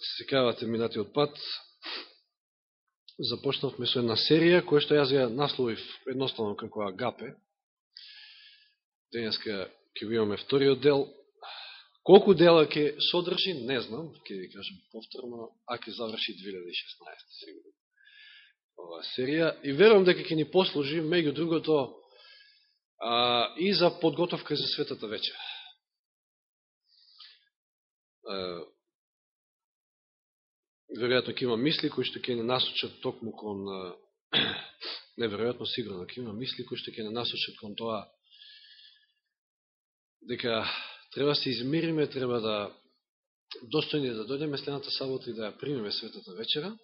секавате минатиот пат, започнавме со една серија, која што јас ја насловив едноставно како Агапе. Денеска ќе го имаме вториот дел. Колку дела ќе содржи, не знам, ќе ви кажем повторно, а ќе заврши 2016, сигурно. Ова серија. И верувам дека ќе ни послужи, меѓу другото, а, и за подготовка за светата вечер веројатно ќе има мисли кои што ќе не насочат токму кон неверојатно сигурно ќе има мисли кои што ќе не насочат кон тоа дека треба да се измириме, треба да достојни да дојдеме следната сабота и да ја примеме светата вечера.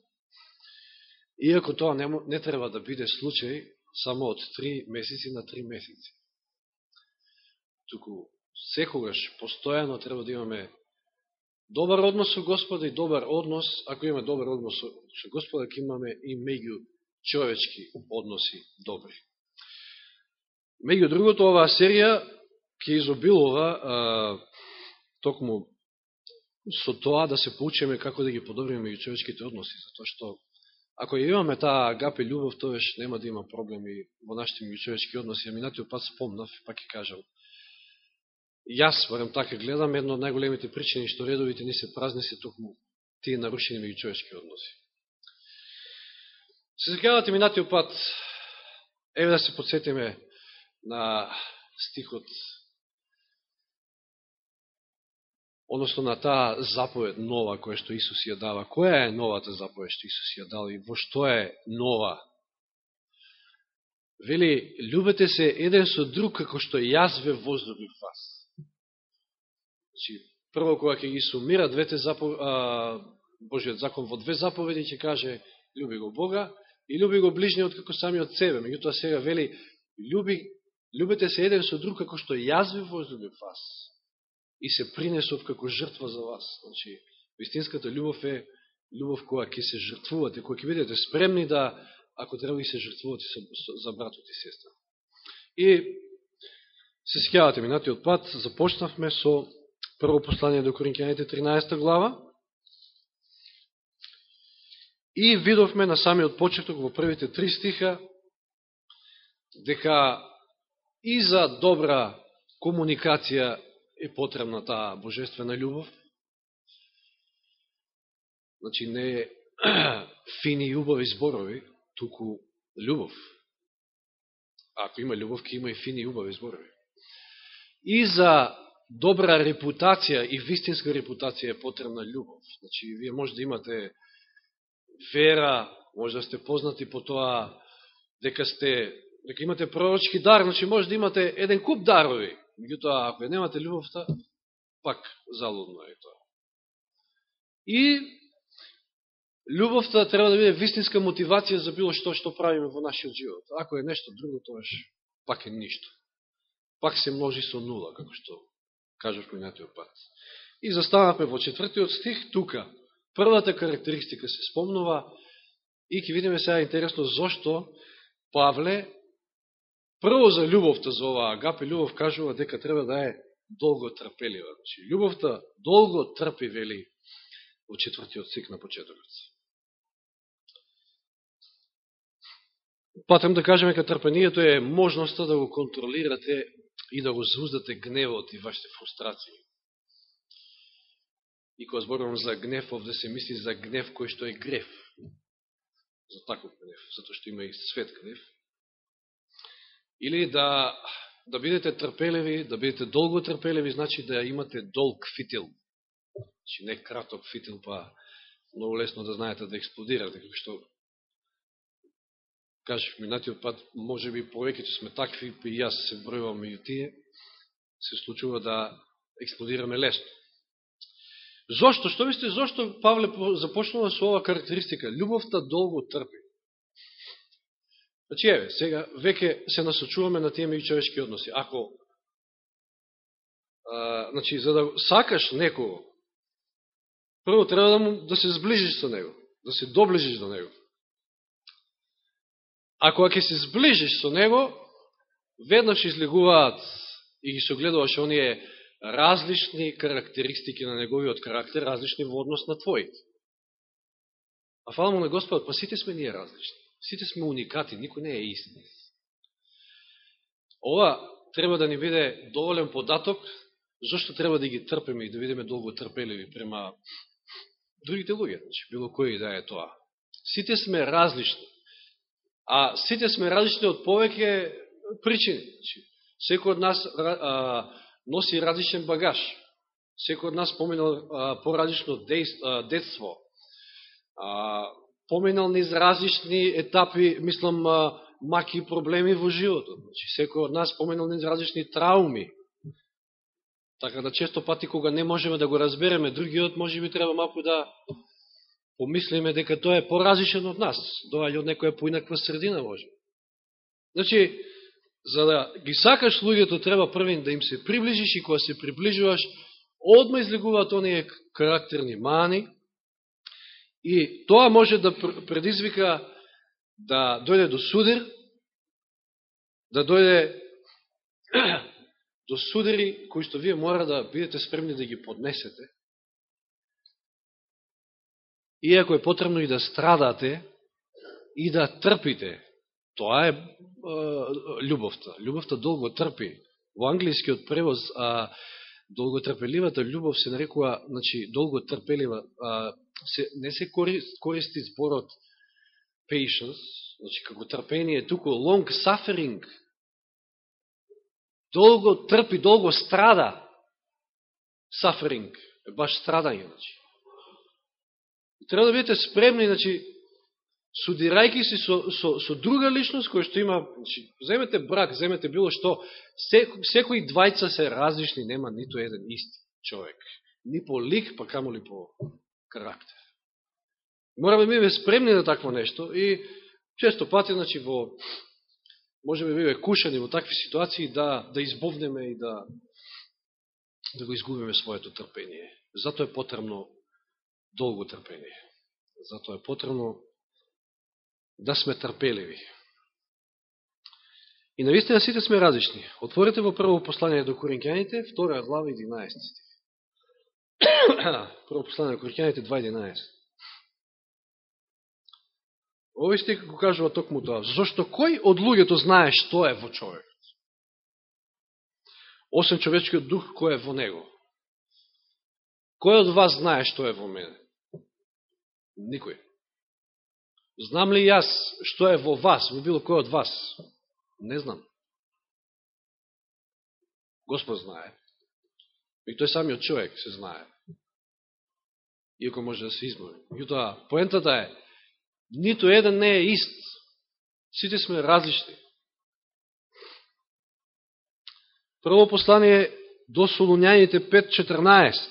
Иако тоа не, не треба да биде случај само од три месеци на три месеци. Туку секогаш постојано треба да имаме добар однос со Господа и добар однос, ако имаме добар однос со Господа, ќе имаме и меѓу човечки односи добри. Меѓу другото, оваа серија ќе изобилува а, токму со тоа да се поучиме како да ги подобриме меѓу човечките односи, затоа што ако ја имаме таа агапе љубов, тоеш нема да има проблеми во нашите меѓу човечки односи. Ја минатиот пат спомнав, пак ќе кажам, Јас, барем така гледам, едно од најголемите причини што редовите не се празни се токму тие нарушени меѓу човечки односи. Се секавате минатиот пат, еве да се подсетиме на стихот, односно на таа заповед нова која што Исус ја дава. Која е новата заповед што Исус ја дава и во што е нова? Вели, любете се еден со друг како што јас ве возлюбив вас. Значи, прво кога ќе ги сумира двете запов... а, Божиот закон во две заповеди, ќе каже люби го Бога и люби го ближниот како самиот себе. Меѓутоа сега вели люби, любете се еден со друг како што јас ви возлюбив вас и се принесов како жртва за вас. Значи, вистинската љубов е љубов која ќе се жртвувате, која ќе бидете спремни да, ако треба и се жртвувате за братот и сестра. И се скјавате минатиот пат, започнавме со Прво послание до Коринќаните 13 глава. И видовме на самиот почеток во првите три стиха дека и за добра комуникација е потребна таа божествена љубов. Значи не е фини и убави зборови, туку љубов. Ако има љубов, ќе има и фини и убави зборови. И за добра репутација и вистинска репутација е потребна љубов. Значи, вие може да имате вера, може да сте познати по тоа дека сте дека имате пророчки дар, значи може да имате еден куп дарови. Меѓутоа, ако немате љубовта, пак залудно е тоа. И љубовта треба да биде вистинска мотивација за било што што правиме во нашиот живот. Ако е нешто друго, тоа пак е ништо. Пак се множи со нула, како што кажав минатиот пат. И застанавме во четвртиот стих тука. Првата карактеристика се спомнува и ќе видиме сега интересно зошто Павле прво за љубовта за оваа агапе љубов кажува дека треба да е долго трпелива. Значи, љубовта долго трпи, вели во четвртиот стих на почетокот. Патем да кажеме дека трпението е можноста да го контролирате и да го звуздате гневот и вашите фрустрации. И кога зборувам за гнев, овде се мисли за гнев кој што е греф. За таков гнев, затоа што има и свет гнев. Или да, да бидете трпелеви, да бидете долго трпелеви, значи да имате долг фитил. Значи не краток фитил, па многу лесно да знаете да експлодирате, како што кажеш минатиот пат, може би повеќето сме такви, и јас се бројувам меѓу тие, се случува да експлодираме лесно. Зошто? Што мислите, зошто Павле започнува со ова карактеристика? Любовта долго трпи. Значи, еве, сега, веќе се насочуваме на тие меѓу човечки односи. Ако, а, значи, за да сакаш некого, прво треба да, му, да се сближиш со него, да се доближиш до него. Ако ќе се сближиш со него, веднаш излегуваат и ги согледуваш оние различни карактеристики на неговиот карактер, различни во однос на твоите. А фала му на Господ, па сите сме ние различни. Сите сме уникати, никој не е истин. Ова треба да ни биде доволен податок, зашто треба да ги трпеме и да видиме долго трпеливи према другите луѓе, значи, било кој да е тоа. Сите сме различни. А сите сме различни од повеќе причини. Значи, секој од нас а, носи различен багаж. Секој од нас поминал поразлично детство. А, поминал низ различни етапи, мислам, а, маки и проблеми во животот. Значи, секој од нас поминал низ различни трауми. Така да често пати кога не можеме да го разбереме, другиот може би треба малку да помислиме дека тоа е поразишен од нас, доаѓа од некоја поинаква средина може. Значи, за да ги сакаш луѓето, треба првен да им се приближиш и кога се приближуваш, одма излегуваат оние карактерни мани и тоа може да предизвика да дојде до судир, да дојде до судери кои што вие мора да бидете спремни да ги поднесете, иако е потребно и да страдате и да трпите. Тоа е, е љубовта. Љубовта долго трпи. Во англискиот превоз а, долготрпеливата љубов се нарекува, значи, долго трпелива, а, се, не се користи, зборот patience, значи, како трпение, туку long suffering, долго трпи, долго страда. Suffering баш страдање, значи. Треба да бидете спремни, значи, судирајки се со, со, со друга личност која што има, значи, земете брак, земете било што, секој, секој двајца се различни, нема ниту еден исти човек. Ни по лик, па камо ли по карактер. Мораме да бидеме спремни на такво нешто и често пати, значи, во можеме да биве кушани во такви ситуации да, да избовнеме и да, да го изгубиме своето трпение. Зато е потребно долго трпение. Затоа е потребно да сме трпеливи. И наистина сите сме различни. Отворете во прво послание до Коринќаните, втора глава 11 стих. прво послание до Коринќаните 2.11. Овој стих го кажува токму тоа. Зошто кој од луѓето знае што е во човекот? Освен човечкиот дух, кој е во него? Кој од вас знае што е во мене? Никој. Знам ли јас што е во вас, во било кој од вас? Не знам. Господ знае. И тој самиот човек се знае. Иако може да се измори. Јутоа, поентата е, Нито еден не е ист. Сите сме различни. Прво послание до Солуњаните 5.14.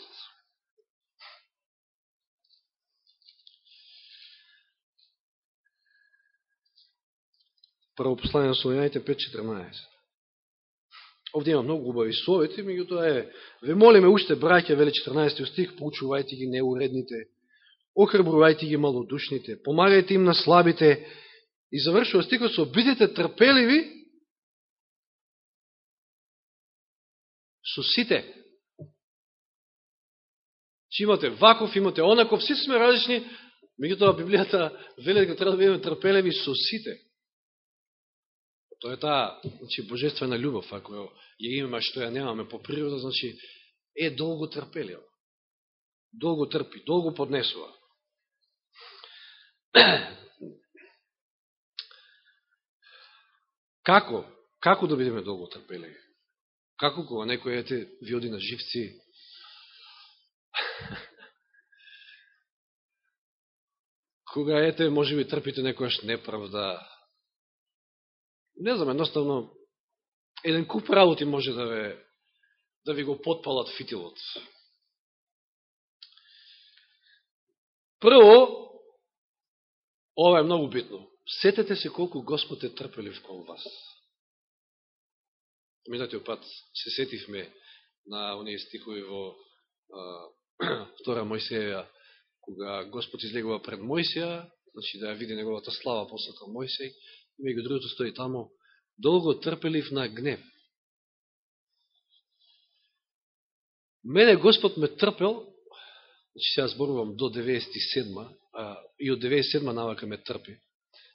Прво послание на Солуњаните 5.14. Овде има многу убави совети, меѓутоа е, ве молиме уште, браќа, вели 14 стих, поучувајте ги неуредните, охрабрувајте ги малодушните, помагајте им на слабите и завршува стихот со бидете трпеливи со сите. Че имате ваков, имате онаков, сите сме различни, меѓутоа Библијата вели дека треба да бидеме трпеливи со сите. Тоа е таа значи, божествена љубов, ако ја имаме што ја немаме по природа, значи е долго трпелива. Долго трпи, долго поднесува. Како? Како да бидеме долго трпеливи? Како кога некој ете ви оди на живци? кога ете може би трпите некојаш неправда? Не знам, едноставно еден куп работи може да ве да ви го подпалат фитилот. Прво, Ова е многу битно. Сетете се колку Господ е трпелив кон вас. Минатиот пат се сетивме на оние стихови во а, втора Мојсеја, кога Господ излегува пред Мојсеја, значи да ја види неговата слава после тоа Мојсеј, и меѓу другото стои тамо, долго трпелив на гнев. Мене Господ ме трпел, значи сега зборувам до 97 а, и од 97 навака ме трпи.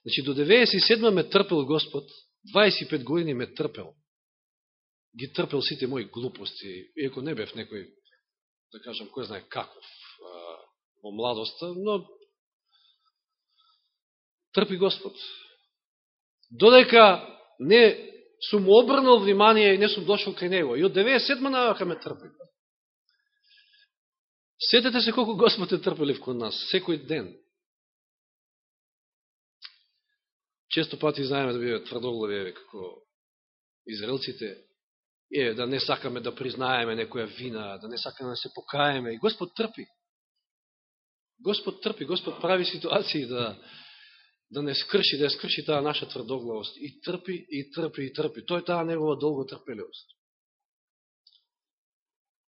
Значи до 97 ме трпел Господ, 25 години ме трпел. Ги трпел сите мои глупости, иако не бев некој, да кажам, кој знае каков а, во младоста, но трпи Господ. Додека не сум обрнал внимание и не сум дошол кај Него. И од 97 навака ме трпи. Сетете се колку Господ е трпелив кон нас, секој ден. Често пати знаеме да биде тврдоглави, како израелците, е да не сакаме да признаеме некоја вина, да не сакаме да се покаеме. И Господ трпи. Господ трпи, Господ прави ситуации да, да не скрши, да ја скрши таа наша тврдоглавост. И трпи, и трпи, и трпи. Тој е таа негова долго трпеливост.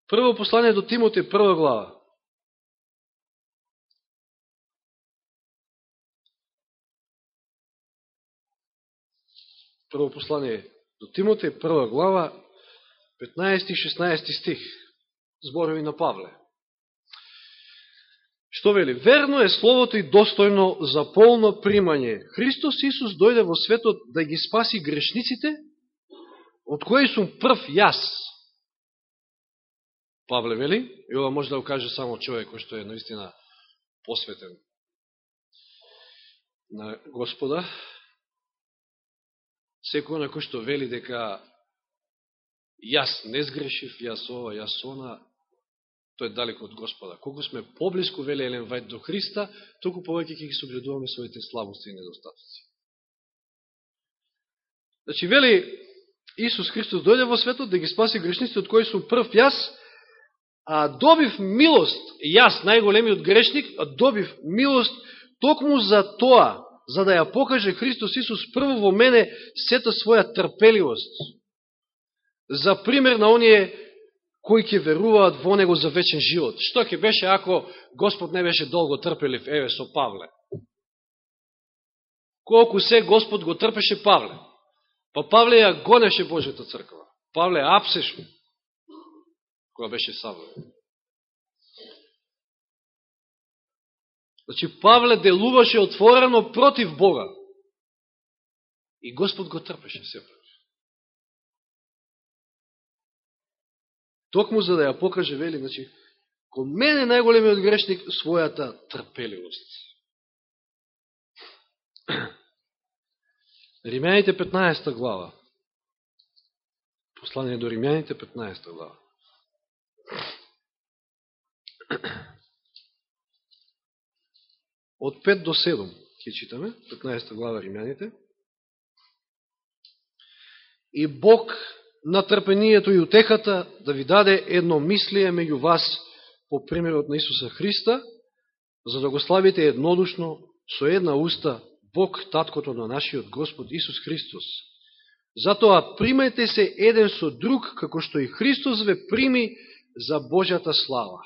Прво послание до Тимоте, прва глава. Прво послание до Тимоте, прва глава, 15 и 16 стих. Зборови на Павле. Што вели? Верно е словото и достојно за полно примање. Христос Исус дојде во светот да ги спаси грешниците, од кои сум прв јас. Павле вели, и ова може да го каже само човек кој што е наистина посветен на Господа. Секој на кој што вели дека јас не сгрешив, јас ова, јас она, тој е далеко од Господа. Колку сме поблиску, веле Елен Вајд, до Христа, толку повеќе ќе ги согледуваме своите слабости и недостатоци. Значи, вели, Исус Христос дојде во светот да ги спаси грешниците, од кои сум прв јас, а добив милост, јас, најголемиот грешник, а добив милост токму за тоа, за да ја покаже Христос Исус прво во мене сета своја трпеливост. За пример на оние кои ќе веруваат во Него за вечен живот. Што ќе беше ако Господ не беше долго трпелив, еве, со Павле? Колку се Господ го трпеше Павле? Па Павле ја гонеше Божјата црква. Павле ја апсеше, која беше Савле. Значи, Павле делуваше отворено против Бога. И Господ го трпеше сепак. Токму за да ја покаже, вели, значи, кон мене најголемиот грешник својата трпеливост. Римјаните 15 глава. Послание до Римјаните 15 глава. Од 5 до 7 ќе читаме, 15 глава Римјаните. И Бог на трпението и утехата да ви даде едно мислие меѓу вас по примерот на Исуса Христа, за да го славите еднодушно со една уста Бог, Таткото на нашиот Господ Исус Христос. Затоа примајте се еден со друг, како што и Христос ве прими за Божјата слава.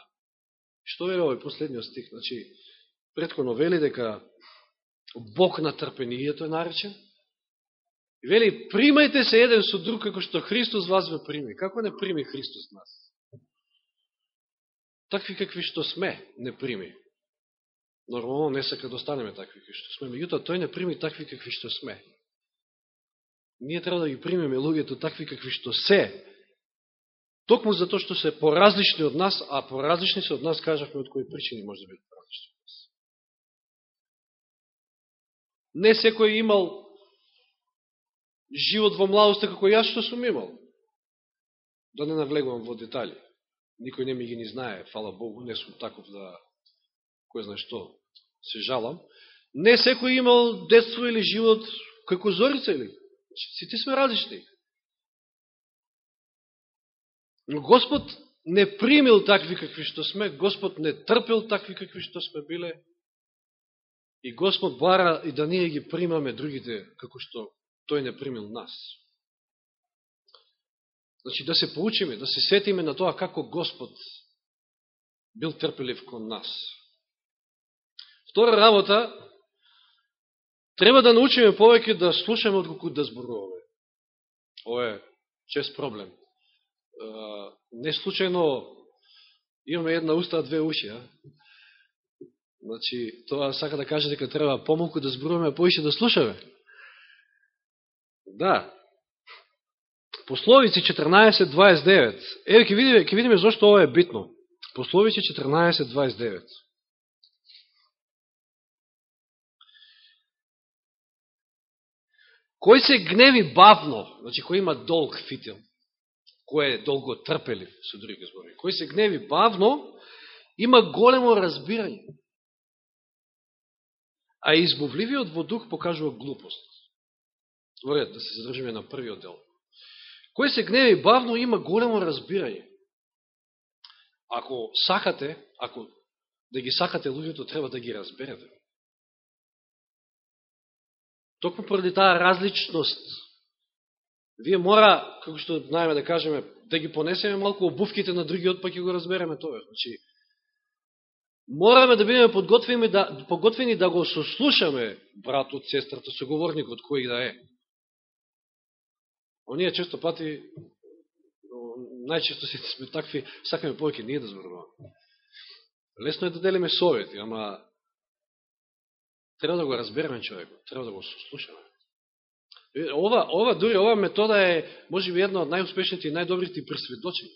Што е овој последниот стих? Значи, предходно вели дека Бог на трпението е наречен, И вели, примајте се еден со друг, како што Христос вас ве прими. Како не прими Христос нас? Такви какви што сме, не прими. Нормално не сака да останеме такви какви што сме. Меѓутоа, тој не прими такви какви што сме. Ние треба да ги примеме луѓето такви какви што се. Токму затоа што се поразлични од нас, а поразлични се од нас, кажавме од кои причини може да бидат поразлични од нас. Не секој имал живот во младоста како јас што сум имал. Да не навлегувам во детали. Никој не ми ги не знае, фала Богу, не сум таков да, кој знае што, се жалам. Не секој имал детство или живот како зорица или. Сите сме различни. Но Господ не примил такви какви што сме, Господ не трпел такви какви што сме биле, и Господ бара и да ние ги примаме другите како што тој не примил нас. Значи, да се поучиме, да се сетиме на тоа како Господ бил трпелив кон нас. Втора работа, треба да научиме повеќе да слушаме отколку да зборуваме. Ова е чест проблем. Не случајно Имаме една уста, две уши, а? Значи, тоа сака да каже дека треба помалку да зборуваме, а повеќе да слушаме. Да. Пословици 14.29. Еве, ќе видиме, ќе видиме зашто ова е битно. Пословици 14.29. Кој се гневи бавно, значи кој има долг фитил, кој е долго трпелив, со други збори, кој се гневи бавно, има големо разбирање. А избувливиот во дух покажува глупост. Во ред да се задржиме на првиот дел. Кој се гневи бавно, има големо разбирање. Ако сакате, ако да ги сакате луѓето, треба да ги разберете. Токму поради таа различност, вие мора, како што знаеме да кажеме, да ги понесеме малку обувките на другиот, па ќе го разбереме тоа. Значи, мораме да бидеме подготвени да, подготвени да го сослушаме братот, сестрата, соговорникот, кој да е. Оние често пати, најчесто се сме такви, сакаме повеќе ние да зборуваме. Лесно е да делиме совети, ама Треба да го разбереме човекот, треба да го слушаме. Ова, ова, дури ова метода е, може би, една од најуспешните и најдобрите пресведочени.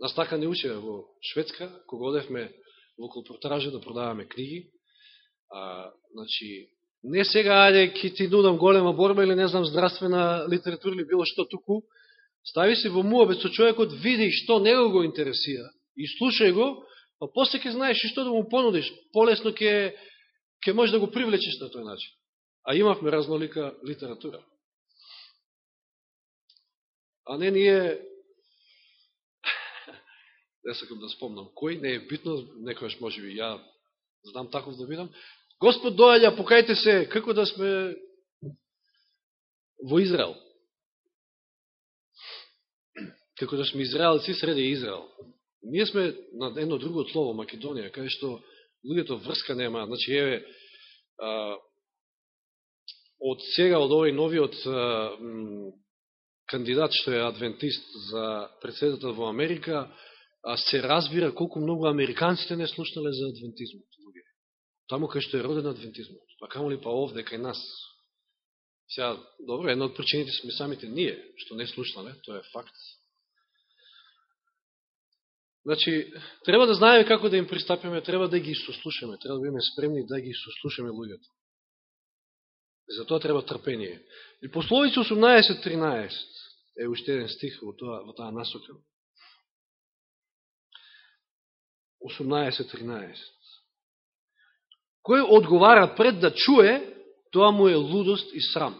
Нас така не уче во Шведска, кога одевме во колпортража да продаваме книги. А, значи, не сега, ајде, ки ти нудам голема борба или не знам здравствена литература или било што туку, стави се во муабет со човекот, види што него го интересира и слушај го, па после ќе знаеш што да му понудиш. Полесно ќе ќе можеш да го привлечеш на тој начин. А имавме разнолика литература. А не ние не да сакам да спомнам кој, не е битно, некојаш може би ја знам таков да бидам. Господ доаѓа, покајте се, како да сме во Израел. Како да сме израелци среди Израел. Ние сме на едно друго слово, Македонија, кај што луѓето врска нема. Значи, еве, а, од сега, од овој новиот а, кандидат што е адвентист за председател во Америка, а, се разбира колку многу американците не слушнале за адвентизмот. Таму кај што е роден адвентизмот. Па камо ли па овде, кај нас. Сега, добро, една од причините сме самите ние, што не слушнаме, тоа е факт. Значи, треба да знаеме како да им пристапиме, треба да ги сослушаме, треба да бидеме спремни да ги сослушаме луѓето. За тоа треба трпение. И пословица 18.13 е уште еден стих во, тоа, во таа насока. 18.13 Кој одговара пред да чуе, тоа му е лудост и срам.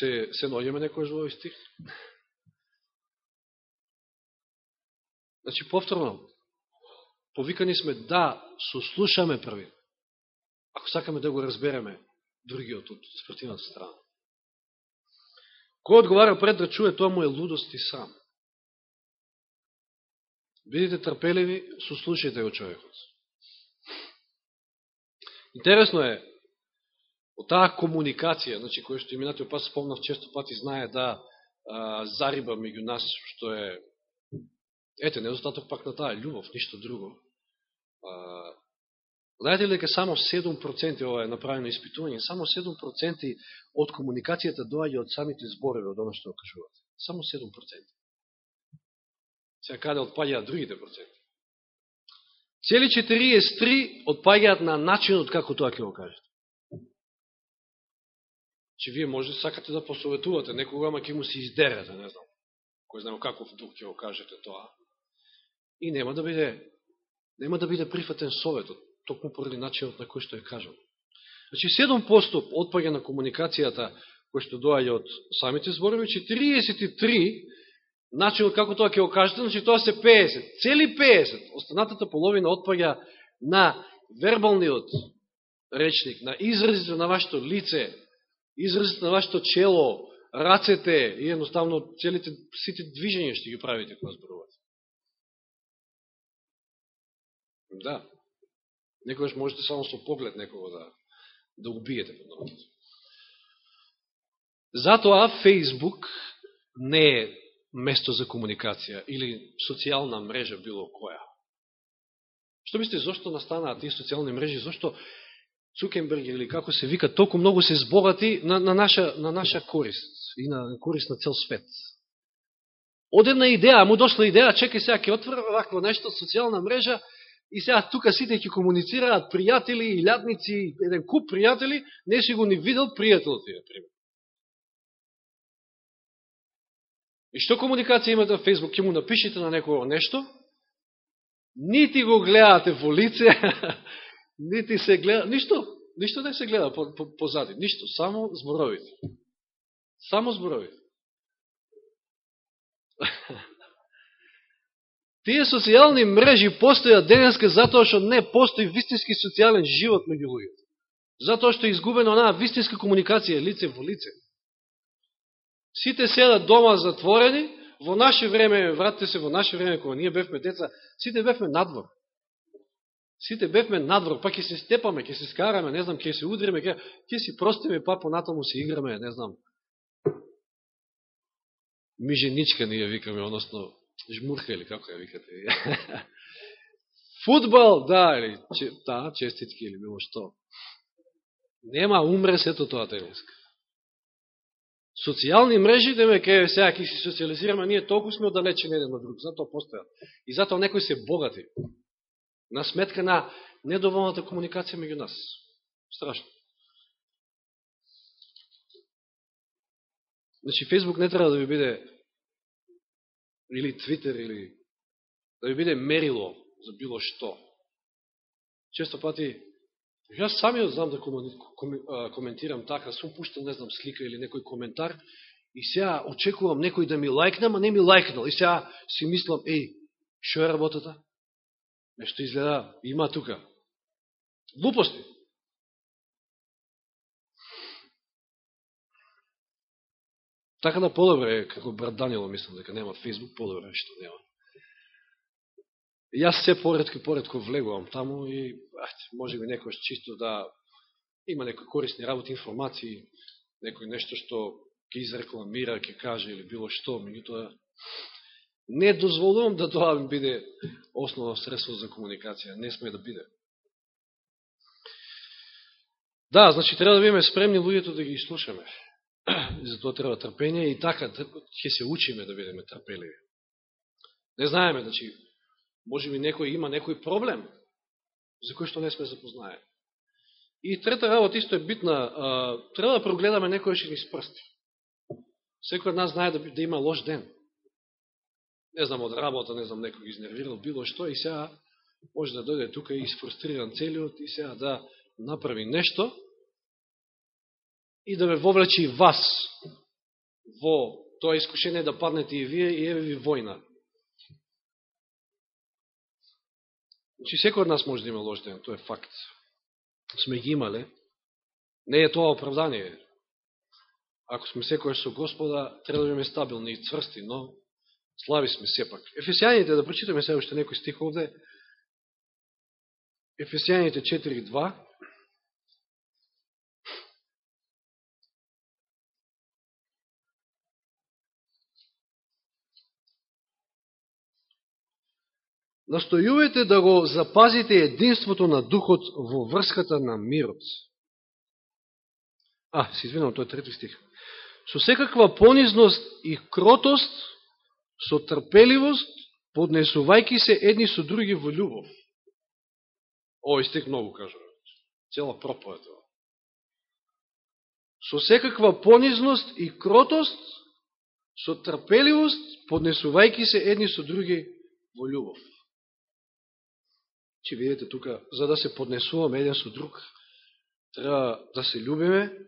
се, се наоѓаме некој во овој стих? Значи, повторно, повикани сме да сослушаме први, ако сакаме да го разбереме другиот од спротивната страна. Кој одговара пред да чуе, тоа му е лудост и срам. Бидите трпеливи, сослушайте го човекот. Интересно е, Од таа комуникација, значи, која што именатиот пат спомнав често пати знае да а, зариба меѓу нас, што е, ете, недостаток пак на таа љубов, ништо друго. А, знаете ли дека само 7%, ова е направено испитување, само 7% од комуникацијата доаѓа од самите зборови, од оно што кажувате. Само 7%. Сега каде отпаѓаат другите проценти? Цели 43 отпаѓаат на начинот како тоа ќе го кажете че вие може сакате да посоветувате некога, ама ќе му се издерете, не знам. Кој знам каков дух ќе го кажете тоа. И нема да биде нема да биде прифатен советот, токму поради начинот на кој што е кажал. Значи 7% отпаѓа на комуникацијата кој што доаѓа од самите зборови, 43 начинот како тоа ќе го кажете, значи тоа се 50, цели 50, останатата половина отпаѓа на вербалниот речник, на изразите на вашето лице, изразите на вашето чело, рацете и едноставно целите сите движења што ги правите кога зборувате. Да. Некојаш можете само со поглед некого да, да убиете под новото. Затоа Фейсбук не е место за комуникација или социјална мрежа било која. Што мислите, зашто настанаат тие социјални мрежи, зашто Цукенберг или како се вика, толку многу се збогати на, на, наша, на наша корист и на корист на цел свет. Од една идеја, му дошла идеја, чекай сега, ќе отвора вакво нешто, социјална мрежа, и сега тука сите ќе комуницираат пријатели, и илјадници, еден куп пријатели, не си го ни видел пријателот ти, пример. И што комуникација имате на Facebook? ќе му напишите на некој нешто, нити го гледате во лице, нити се гледа, ништо, ништо не се гледа по, по, позади, ништо, само зборовите. Само зборовите. Тие социјални мрежи постојат денеска затоа што не постои вистински социјален живот меѓу луѓето. Затоа што е изгубена онаа вистинска комуникација лице во лице. Сите седат дома затворени, во наше време, вратите се во наше време, кога ние бевме деца, сите бевме надвор. Сите бевме надвор, па ќе се степаме, ќе се скараме, не знам, ќе се удриме, ќе, ќе си простиме, па понатаму се играме, не знам. Миженичка ние викаме, односно, жмурха или како ја викате. Футбол, да, или, че, да, честитки или било што. Нема, умре сето тоа денеска социјални мрежи, деме ке сега ќе се социализираме, ние толку сме оддалечени еден од друг, затоа постојат. И затоа некои се богати. На сметка на недоволната комуникација меѓу нас. Страшно. Значи, Фейсбук не треба да ви биде или Твитер, или да ви биде мерило за било што. Често пати Јас самиот знам да коментирам така, сум пуштал, не знам, слика или некој коментар, и сега очекувам некој да ми лайкне, ама не ми лайкнал. И сега си мислам, еј, шо е работата? Нешто изгледа, има тука. Глупости. Така да подобре, како брат Данило, мислам дека нема Фейсбук, подобре што нема. Јас се поредко и поредко влегувам таму и може би некој чисто да има некои корисни работи, информации, некој нешто што ќе изрекламира, ќе каже или било што, меѓутоа не дозволувам да тоа биде основно средство за комуникација, не сме да биде. Да, значи треба да биме спремни луѓето да ги слушаме. За тоа треба трпение и така ќе се учиме да бидеме трпеливи. Не знаеме, значи, Може би некој има некој проблем за кој што не сме запознае. И трета работа исто е битна. Треба да прогледаме некој што ни спрсти. Секој од нас знае да, да има лош ден. Не знам, од работа, не знам, некој ги изнервирал, било што, и сега може да дојде тука и сфрустриран целиот, и сега да направи нешто, и да ве и вас во тоа искушение да паднете и вие, и еве ви војна. Значи, секој од нас може да има лош ден, тоа е факт. Сме ги имале. Не е тоа оправдание. Ако сме секој со Господа, треба да биме стабилни и цврсти, но слави сме сепак. Ефесијаните, да прочитаме сега уште некој стих овде. Ефесијаните 4.2. Настојувате да го запазите единството на духот во врската на мирот. А, се извинам, тоа е трети стих. Со секаква понизност и кротост, со трпеливост, поднесувајки се едни со други во љубов. Ој стих многу кажува. Цела проповед. Со секаква понизност и кротост, со трпеливост, поднесувајки се едни со други во љубов. Че видите тука, за да се поднесуваме еден со друг, треба да се љубиме,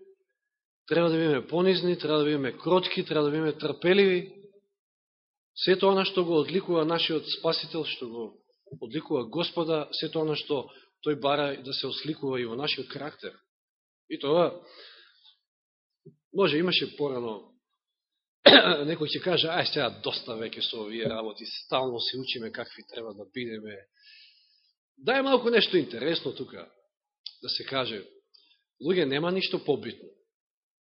треба да бидеме понизни, треба да бидеме кротки, треба да бидеме трпеливи. Сето она што го одликува нашиот Спасител, што го одликува Господа, се тоа она што тој бара да се осликува и во нашиот карактер. И тоа, може, имаше порано, некој ќе каже, ај сега доста веќе со овие работи, стално се учиме какви треба да бидеме, Да е малко нешто интересно тука, да се каже. Луѓе, нема ништо побитно.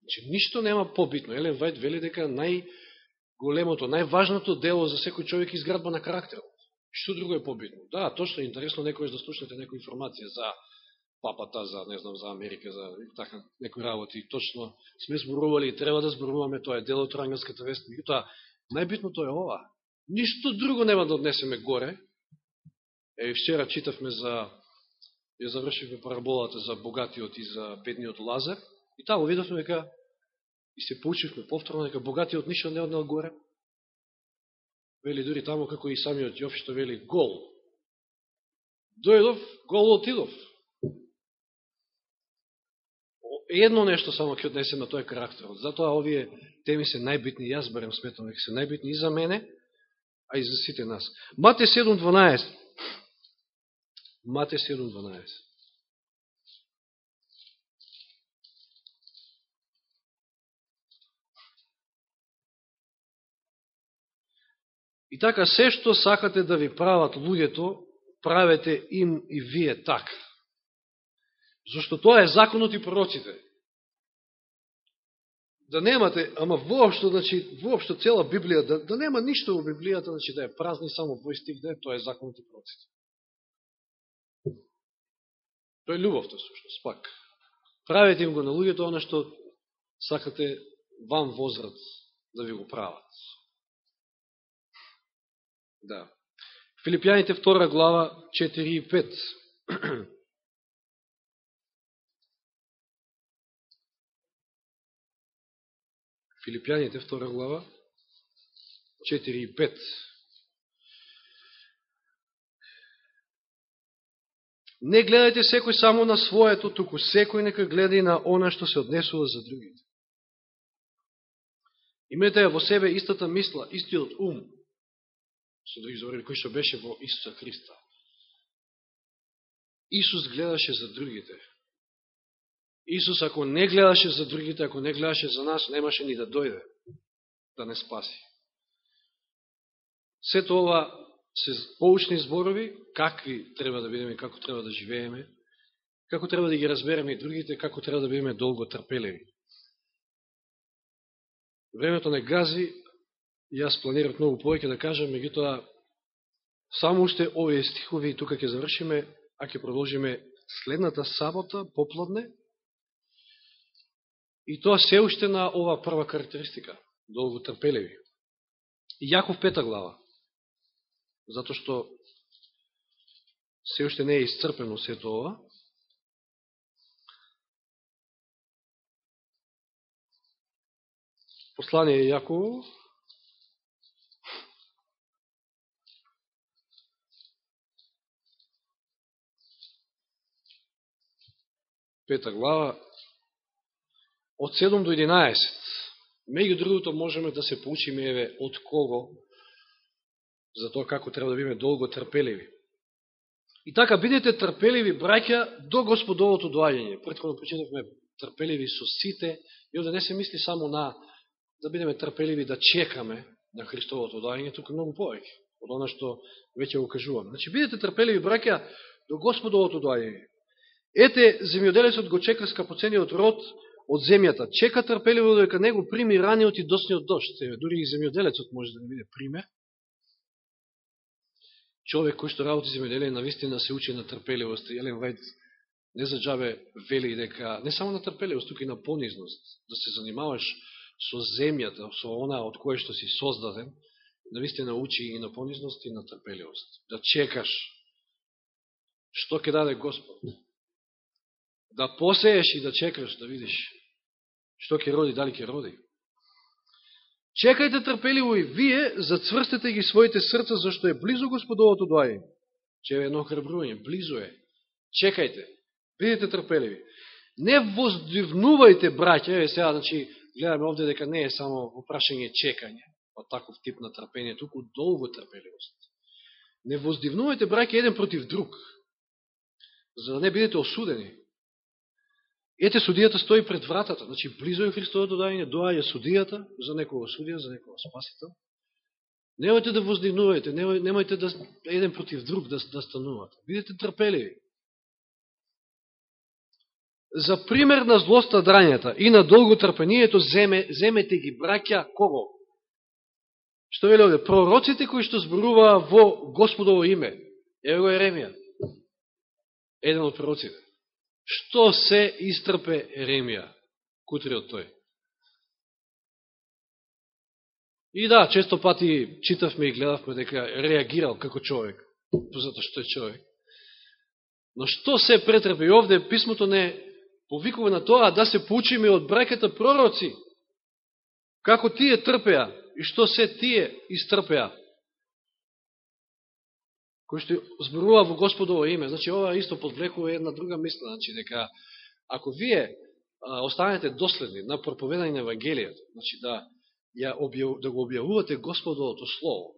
Значи, ништо нема побитно. Елен Вајд вели дека најголемото, најважното дело за секој човек изградба на карактерот. Што друго е побитно? Да, точно интересно некој да слушнете некоја информација за папата, за, не знам, за Америка, за така некои работи. Точно сме зборували и треба да зборуваме, тоа е дел од Рангелската вест. Меѓутоа, најбитното е ова. Ништо друго нема да однесеме горе. Е, вчера читавме за, ја завршивме параболата за богатиот и за бедниот Лазар. И таму видовме дека и се поучивме повторно дека богатиот ништо не однел горе. Вели дури таму како и самиот Јов што вели гол. Дојдов, гол отидов. Едно нешто само ќе однесеме, на тој карактерот. Затоа овие теми се најбитни, јас барем сметам дека се најбитни и за мене, а и за сите нас. Мате 7.12. Мате 7.12. И така, се што сакате да ви прават луѓето, правете им и вие така. Зошто тоа е законот и пророците. Да немате, ама воопшто, значи, воопшто цела Библија, да, да нема ништо во Библијата, значи да е празни само во стих, да е, тоа е законот и пророците. Тоа е љубовта, сушност, пак. Правете им го на луѓето, оно што сакате вам возрат да ви го прават. Да. Филипјаните 2 глава 4 и 5. Филипјаните 2 глава 4 и 5. Не гледајте секој само на своето, туку секој нека гледа и на она што се однесува за другите. Имете во себе истата мисла, истиот ум, со други зборови, кој што беше во Исуса Христа. Исус гледаше за другите. Исус, ако не гледаше за другите, ако не гледаше за нас, немаше ни да дојде да не спаси. Сето ова се поучни зборови, какви треба да бидеме, како треба да живееме, како треба да ги разбереме и другите, како треба да бидеме долго трпелеви. Времето не гази, јас планирам многу повеќе да кажам, меѓутоа, само уште овие стихови и тука ќе завршиме, а ќе продолжиме следната сабота, попладне, и тоа се уште на ова прва карактеристика, долго трпелеви. Јаков пета глава, затоа што се уште не е исцрпено сето ова, Послание Јаково, пета глава, од 7 до 11. Меѓу другото можеме да се поучиме еве од кого за тоа како треба да биме долго трпеливи. И така, бидете трпеливи, браќа, до Господовото доаѓање. Предходно почитавме трпеливи со сите, и овде не се мисли само на да бидеме трпеливи да чекаме на Христовото доаѓање, тука многу повеќе од она што веќе го кажувам. Значи, бидете трпеливи, браќа, до Господовото доаѓање. Ете, земјоделецот го чека скапоцениот род од земјата. Чека трпеливо додека него прими раниот и досниот дошт. Дури и земјоделецот може да не биде пример. Човек кој што работи земјоделие на вистина се учи на трпеливост. Елен Вајд не за джабе вели дека не само на трпеливост, туку и на понизност. Да се занимаваш со земјата, со она од кое што си создаден, на вистина учи и на понизност и на трпеливост. Да чекаш што ќе даде Господ да посееш и да чекаш, да видиш што ќе роди, дали ќе роди. Чекајте трпеливо и вие, зацврстете ги своите срца, зашто е близо Господовото доаѓање. Че е едно храбрување, близо е. Чекајте, бидете трпеливи. Не воздивнувајте, браќа, е сега, значи, гледаме овде дека не е само опрашање чекање, од таков тип на трпење, туку долго трпеливост. Не воздивнувајте, браќа, еден против друг, за да не бидете осудени. Ете, судијата стои пред вратата. Значи, близо е Христовото дајање, доаѓа судијата за некоја судија, за некоја спасител. Немајте да воздигнувајте, немајте да еден против друг да, да станувате. Бидете трпеливи. За пример на злоста драњата и на долго трпението земе, земете ги браќа кого? Што вели овде? Пророците кои што зборуваа во Господово име. Ево го Еремија. Еден од пророците. Што се истрпе Еремија? Кутриот тој. И да, често пати читавме и гледавме дека реагирал како човек, затоа што е човек. Но што се претрпе? И овде писмото не повикува на тоа да се поучиме од браката пророци. Како тие трпеа и што се тие истрпеа. Кој што зборува во Господово име. Значи, ова исто подвлекува една друга мисла. Значи, дека ако вие а, останете доследни на проповедање на Евангелијата, значи да, ја објав, да го објавувате Господовото Слово,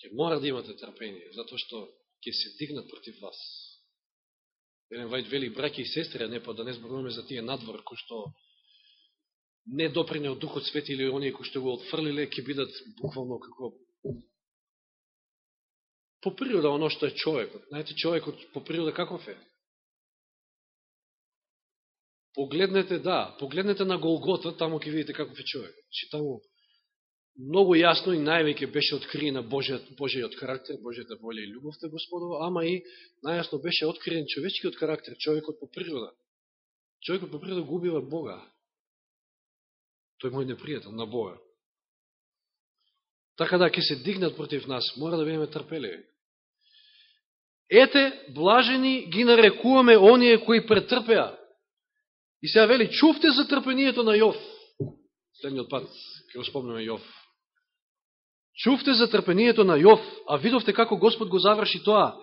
ќе мора да имате трпение, затоа што ќе се дигнат против вас. Елен Вајд вели браки и сестри, а не па да не зборуваме за тие надвор, кои што не доприне од Духот Свети или оние кои што го отфрлиле, ќе бидат буквално како по природа оно што е човекот. Знаете, човекот по природа каков е? Погледнете, да, погледнете на Голгота, таму ќе видите каков е човек. Че таму многу јасно и највеќе беше откриена Божиот, Божиот карактер, Божијата волја и љубовта Господова, ама и најасно беше откриен човечкиот карактер, човекот по природа. Човекот по природа губива Бога. Тој мој непријател на Бога. Така да, ќе се дигнат против нас, мора да бидеме трпеливи. Ете, блажени ги нарекуваме оние кои претрпеа. И сега вели, чувте за трпението на Јов. Следниот пат, ќе го спомнеме Јов. Чувте за трпението на Јов, а видовте како Господ го заврши тоа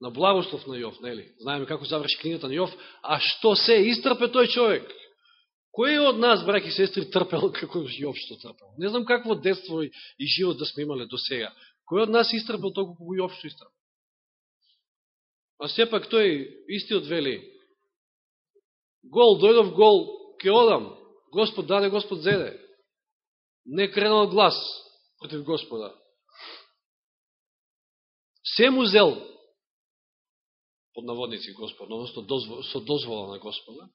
на благослов на Јов, нели? Знаеме како заврши книгата на Јов, а што се истрпе тој човек? Кој од нас, браки и сестри, трпел како Јов што трпел? Не знам какво детство и живот да сме имале до сега. Кој од нас истрпел толку како Јов што истрпел? А сепак тој истиот вели, гол, дојдов гол, ке одам, Господ даде, Господ зеде. Не кренал глас, против Господа. Се му зел, под наводници Господ, односно со дозвола на Господа,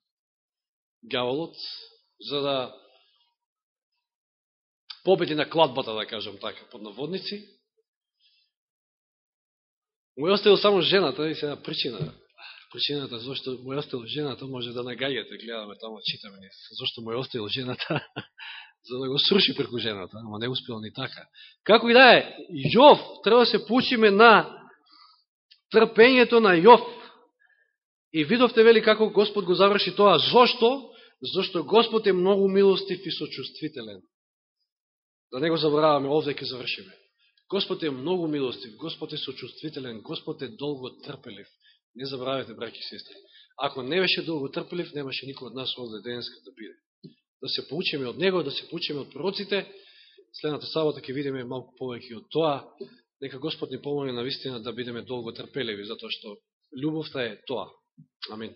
гјаволот, за да победи на кладбата, да кажем така, под наводници. Му е оставил само жената и сега причина. Причината зашто му е оставил жената, може да нагаѓате, гледаме тамо, читаме ни, зашто му е оставил жената, за да го сруши преку жената, ама не успел ни така. Како и да е, Јов, треба да се поучиме на трпењето на Јов. И видовте, вели, како Господ го заврши тоа. Зошто? Зошто Господ е многу милостив и сочувствителен. Да не го забраваме, овде ќе завршиме. Господ е многу милостив, Господ е сочувствителен, Господ е долго трпелив. Не забравяйте, браки и сестри. Ако не беше долго трпелив, немаше никој од нас овде денеска да биде да се поучиме од него, да се поучиме од пророците. Следната сабота ќе видиме малку повеќе од тоа. Нека Господ ни помоли на вистина да бидеме долго трпеливи, затоа што љубовта е тоа. Амин.